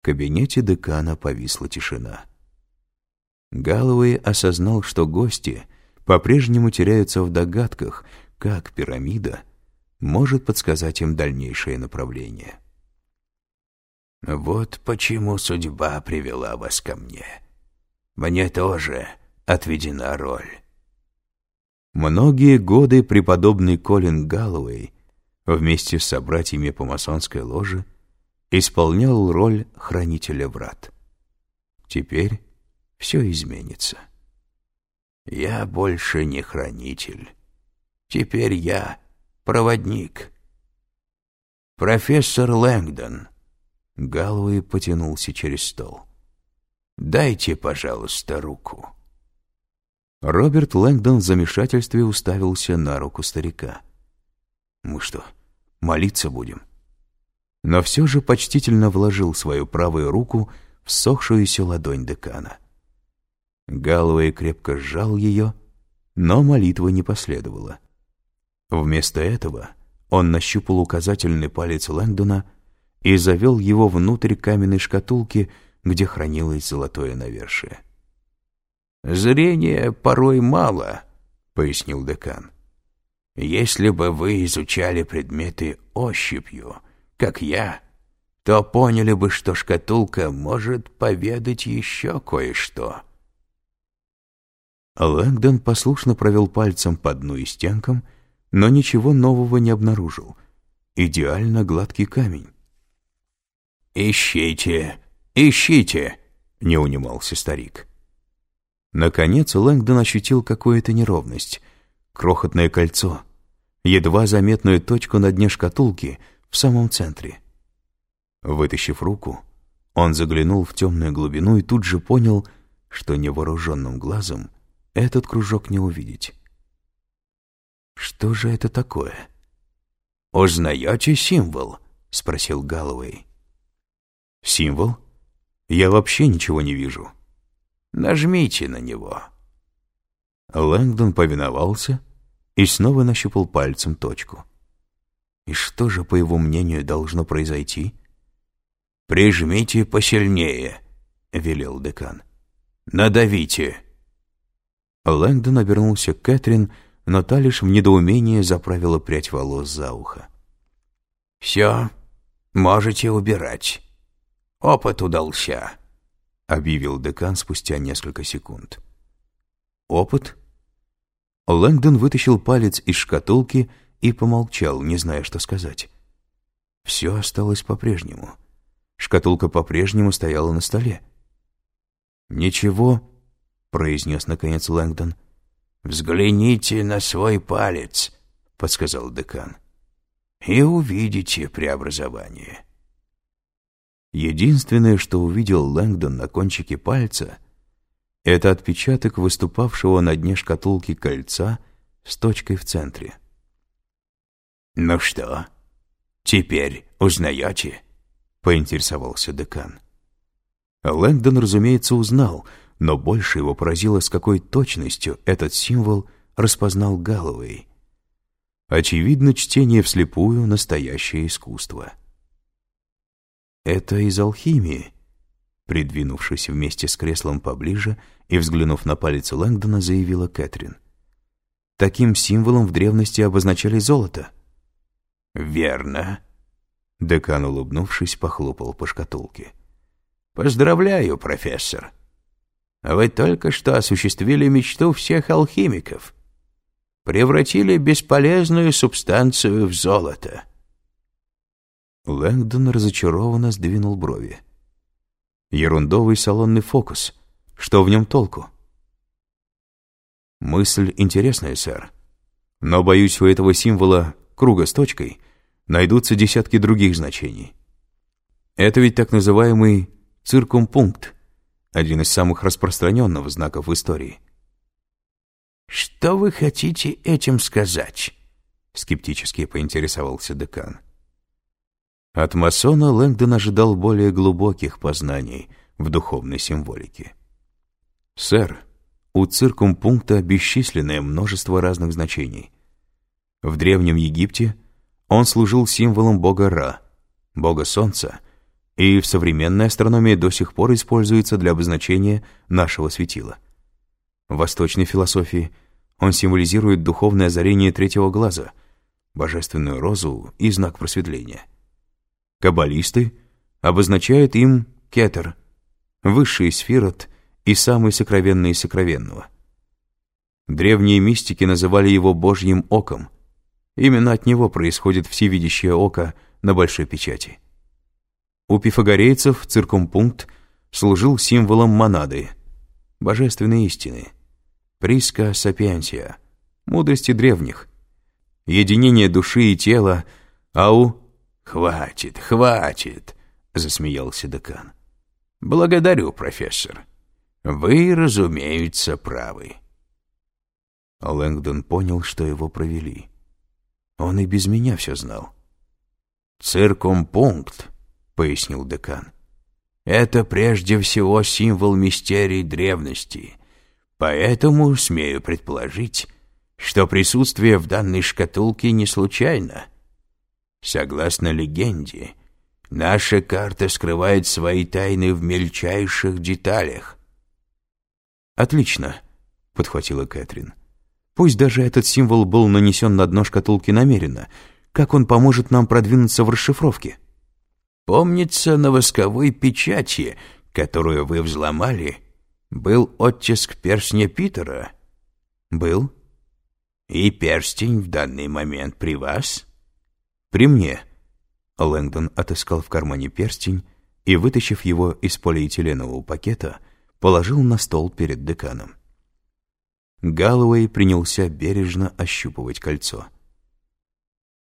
В кабинете декана повисла тишина. Галлоуэй осознал, что гости по-прежнему теряются в догадках, как пирамида может подсказать им дальнейшее направление. «Вот почему судьба привела вас ко мне. Мне тоже отведена роль». Многие годы преподобный Колин Галлоуэй вместе с собратьями по масонской ложе исполнял роль хранителя врат. Теперь все изменится. Я больше не хранитель. Теперь я проводник. Профессор Лэнгдон. Галуэй потянулся через стол. Дайте, пожалуйста, руку. Роберт Лэнгдон в замешательстве уставился на руку старика. Мы что, молиться будем? Но все же почтительно вложил свою правую руку в сохшуюся ладонь декана. Галлоуэй крепко сжал ее, но молитвы не последовало. Вместо этого он нащупал указательный палец Лэнгдона и завел его внутрь каменной шкатулки, где хранилось золотое навершие. «Зрения порой мало», — пояснил декан. «Если бы вы изучали предметы ощупью, как я, то поняли бы, что шкатулка может поведать еще кое-что». Лэнгдон послушно провел пальцем по дну и стенкам, но ничего нового не обнаружил. Идеально гладкий камень. «Ищите, ищите!» — не унимался старик. Наконец Лэнгдон ощутил какую-то неровность. Крохотное кольцо. Едва заметную точку на дне шкатулки в самом центре. Вытащив руку, он заглянул в темную глубину и тут же понял, что невооруженным глазом этот кружок не увидеть. Что же это такое? «Узнаете символ?» — спросил Галлоуэй. «Символ? Я вообще ничего не вижу». Нажмите на него». Лэнгдон повиновался и снова нащупал пальцем точку. И что же, по его мнению, должно произойти? «Прижмите посильнее», — велел декан. «Надавите». Лэнгдон обернулся к Кэтрин, но та лишь в недоумении заправила прядь волос за ухо. «Все, можете убирать. Опыт удался». — объявил декан спустя несколько секунд. «Опыт?» Лэнгдон вытащил палец из шкатулки и помолчал, не зная, что сказать. Все осталось по-прежнему. Шкатулка по-прежнему стояла на столе. «Ничего», — произнес наконец Лэнгдон. «Взгляните на свой палец», — подсказал декан, — «и увидите преобразование». Единственное, что увидел Лэнгдон на кончике пальца, это отпечаток выступавшего на дне шкатулки кольца с точкой в центре. «Ну что, теперь узнаете?» — поинтересовался декан. Лэнгдон, разумеется, узнал, но больше его поразило, с какой точностью этот символ распознал Галлоуэй. Очевидно, чтение вслепую — настоящее искусство. «Это из алхимии», придвинувшись вместе с креслом поближе и взглянув на палец Лэнгдона, заявила Кэтрин. «Таким символом в древности обозначали золото». «Верно», — декан, улыбнувшись, похлопал по шкатулке. «Поздравляю, профессор. Вы только что осуществили мечту всех алхимиков. Превратили бесполезную субстанцию в золото». Лэнгдон разочарованно сдвинул брови. Ерундовый салонный фокус. Что в нем толку? Мысль интересная, сэр. Но, боюсь, у этого символа круга с точкой найдутся десятки других значений. Это ведь так называемый циркумпункт, один из самых распространенных знаков в истории. «Что вы хотите этим сказать?» — скептически поинтересовался декан. От масона Лэнгдон ожидал более глубоких познаний в духовной символике. «Сэр, у циркумпункта бесчисленное множество разных значений. В Древнем Египте он служил символом бога Ра, бога солнца, и в современной астрономии до сих пор используется для обозначения нашего светила. В восточной философии он символизирует духовное озарение третьего глаза, божественную розу и знак просветления. Каббалисты обозначают им кетер, высший сферот и самый сокровенный из сокровенного. Древние мистики называли его Божьим оком. Именно от него происходит всевидящее око на большой печати. У пифагорейцев циркумпункт служил символом монады, божественной истины, приска сапиенсия, мудрости древних, единение души и тела, а у... «Хватит, хватит!» — засмеялся декан. «Благодарю, профессор. Вы, разумеется, правы». Лэнгдон понял, что его провели. Он и без меня все знал. «Циркумпункт», — пояснил декан. «Это прежде всего символ мистерий древности, поэтому смею предположить, что присутствие в данной шкатулке не случайно. Согласно легенде, наша карта скрывает свои тайны в мельчайших деталях». «Отлично», — подхватила Кэтрин. «Пусть даже этот символ был нанесен на дно шкатулки намеренно, как он поможет нам продвинуться в расшифровке? Помнится, на восковой печати, которую вы взломали, был оттиск перстня Питера? Был. И перстень в данный момент при вас? При мне. Лэнгдон отыскал в кармане перстень и, вытащив его из полиэтиленового пакета, положил на стол перед деканом. Галлоуэй принялся бережно ощупывать кольцо.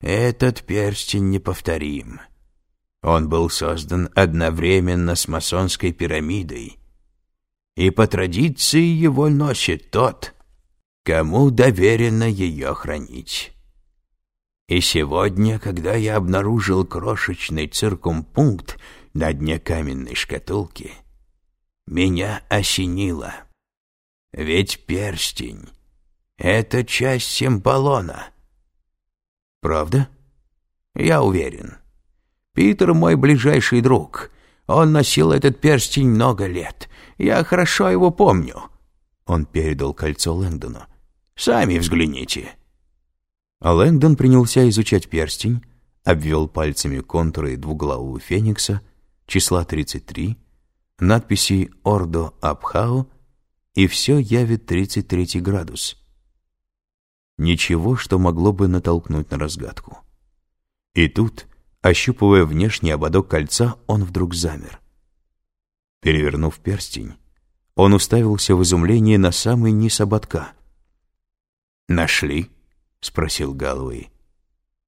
Этот перстень неповторим. Он был создан одновременно с масонской пирамидой, и по традиции его носит тот, кому доверено ее хранить. И сегодня, когда я обнаружил крошечный циркумпункт на дне каменной шкатулки, меня осенило. Ведь перстень — это часть симполона — Правда? Я уверен. Питер мой ближайший друг. Он носил этот перстень много лет. Я хорошо его помню. Он передал кольцо Лэнгдону. Сами взгляните. А Лэнгдон принялся изучать перстень, обвел пальцами контуры двуглавого феникса, числа 33, надписи «Ордо Абхао» и все явит 33 градус. Ничего, что могло бы натолкнуть на разгадку. И тут, ощупывая внешний ободок кольца, он вдруг замер. Перевернув перстень, он уставился в изумлении на самый низ ободка. «Нашли?» — спросил Галлоуэй.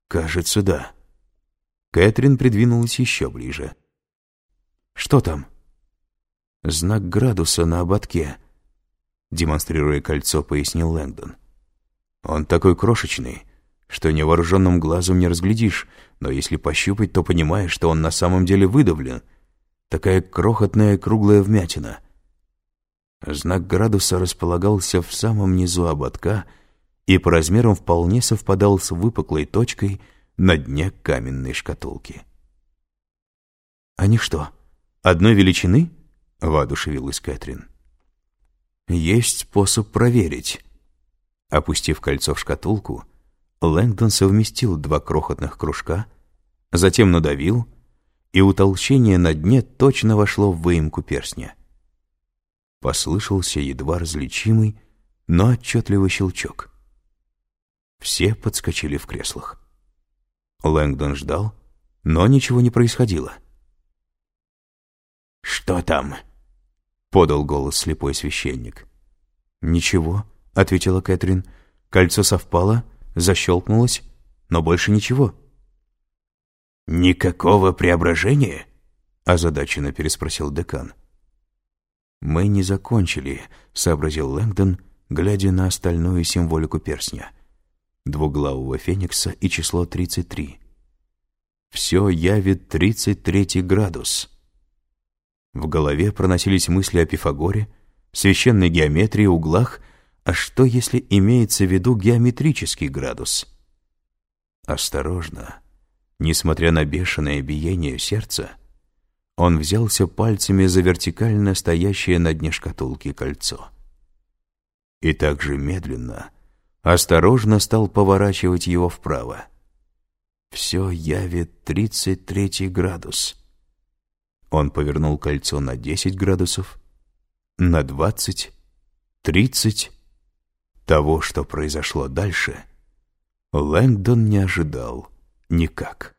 «Кажется, да». Кэтрин придвинулась еще ближе. «Что там?» «Знак градуса на ободке», — демонстрируя кольцо, пояснил Лэнгдон. Он такой крошечный, что невооруженным глазом не разглядишь, но если пощупать, то понимаешь, что он на самом деле выдавлен. Такая крохотная круглая вмятина. Знак градуса располагался в самом низу ободка и по размерам вполне совпадал с выпуклой точкой на дне каменной шкатулки. «Они что, одной величины?» — воодушевилась Кэтрин. «Есть способ проверить». Опустив кольцо в шкатулку, Лэнгдон совместил два крохотных кружка, затем надавил, и утолщение на дне точно вошло в выемку перстня. Послышался едва различимый, но отчетливый щелчок. Все подскочили в креслах. Лэнгдон ждал, но ничего не происходило. «Что там?» — подал голос слепой священник. «Ничего», — ответила Кэтрин. Кольцо совпало, защелкнулось, но больше ничего. «Никакого преображения?» — озадаченно переспросил декан. «Мы не закончили», — сообразил Лэнгдон, глядя на остальную символику перстня. Двуглавого феникса и число 33. «Все явит 33 градус». В голове проносились мысли о Пифагоре, священной геометрии, углах а что, если имеется в виду геометрический градус? Осторожно. Несмотря на бешеное биение сердца, Он взялся пальцами за вертикально стоящее на дне шкатулки кольцо. И также медленно, осторожно стал поворачивать его вправо. Все явит тридцать третий градус. Он повернул кольцо на десять градусов, на двадцать, тридцать. Того, что произошло дальше, Лэнгдон не ожидал никак.